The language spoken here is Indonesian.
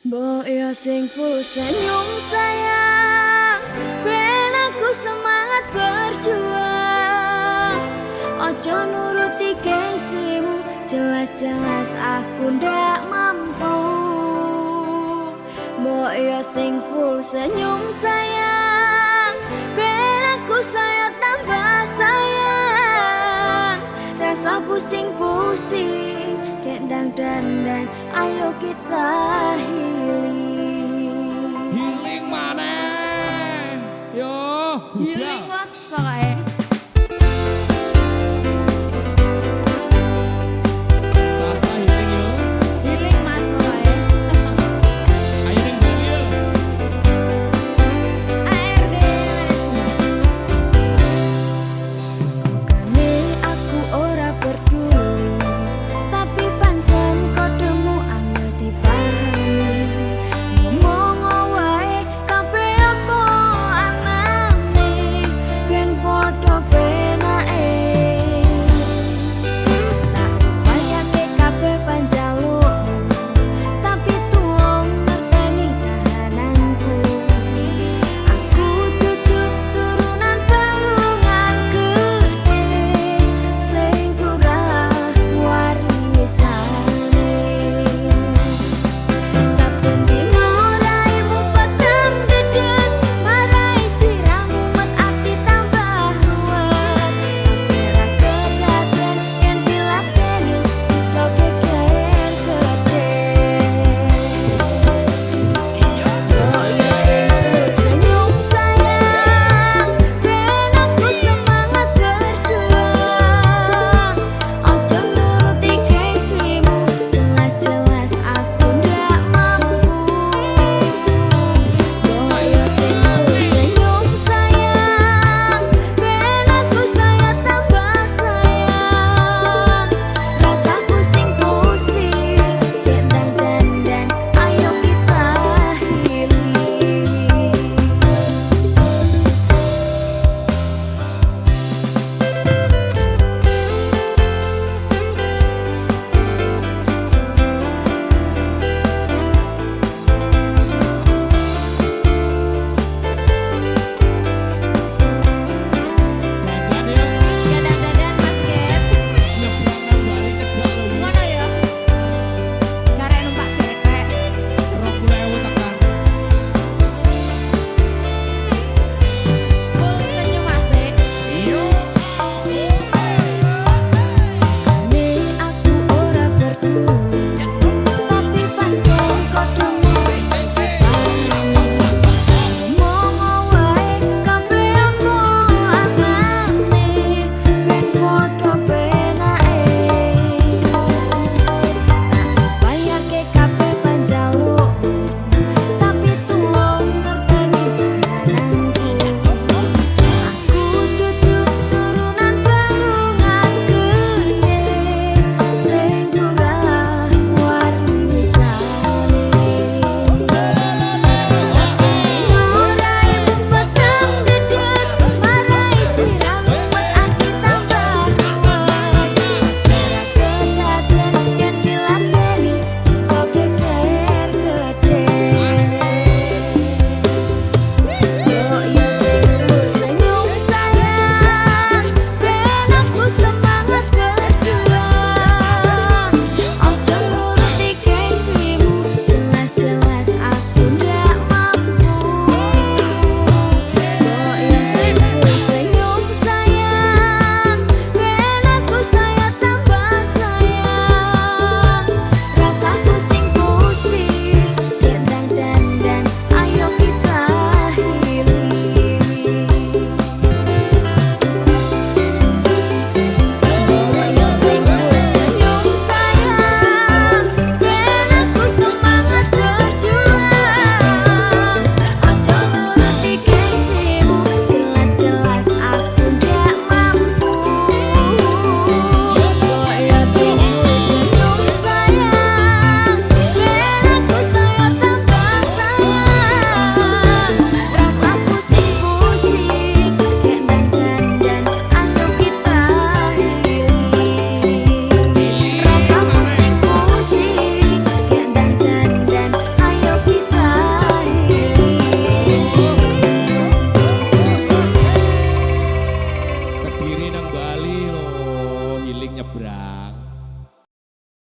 Mbok ya sing full senyum sayang. Ben aku semangat berjuang Ojo nuruti gengsimu. Jelas-jelas aku ndak mampu. Mbok ya sing full senyum sayang. Ben aku sayang tambah sayang. Rasa pusing-pusing Kendang dan dan ayo kita healing. Healing mana? Yo, Healing mas pokoknya